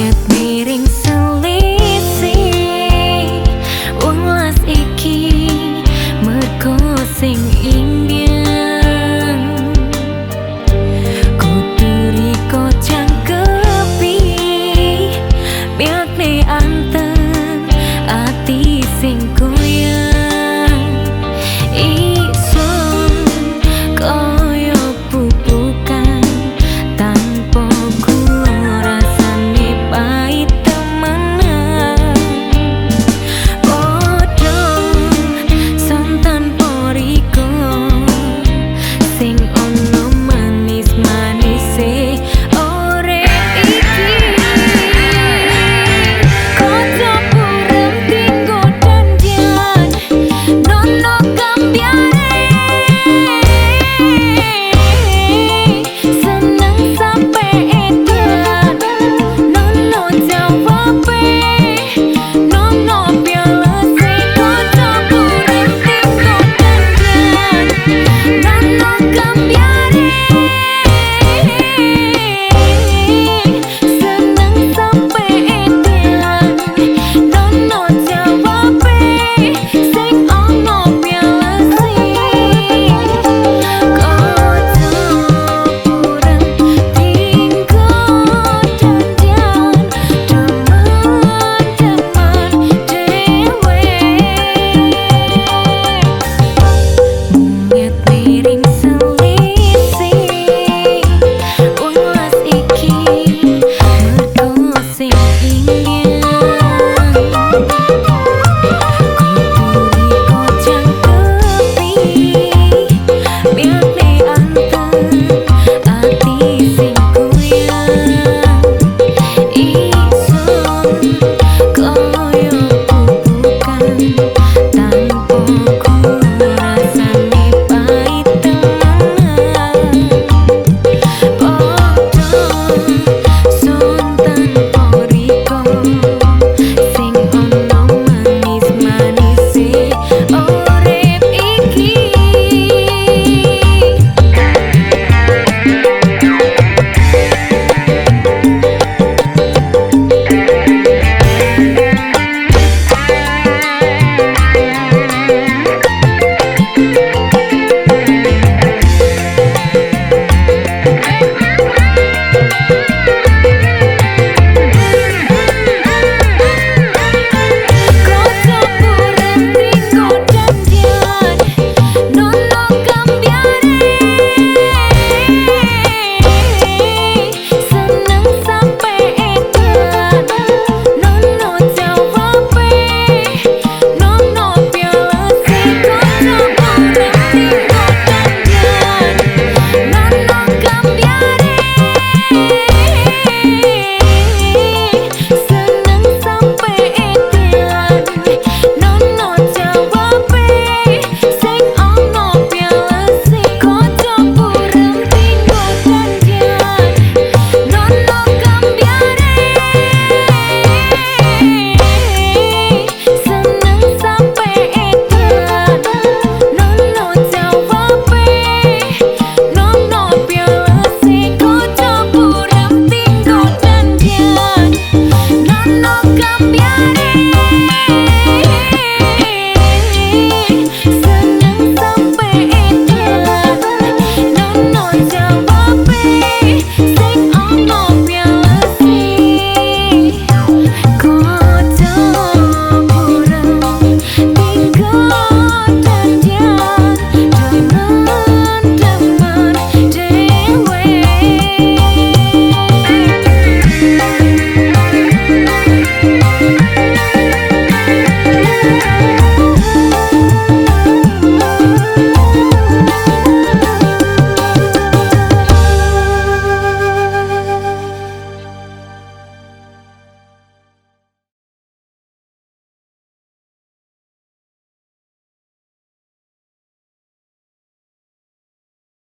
нет ни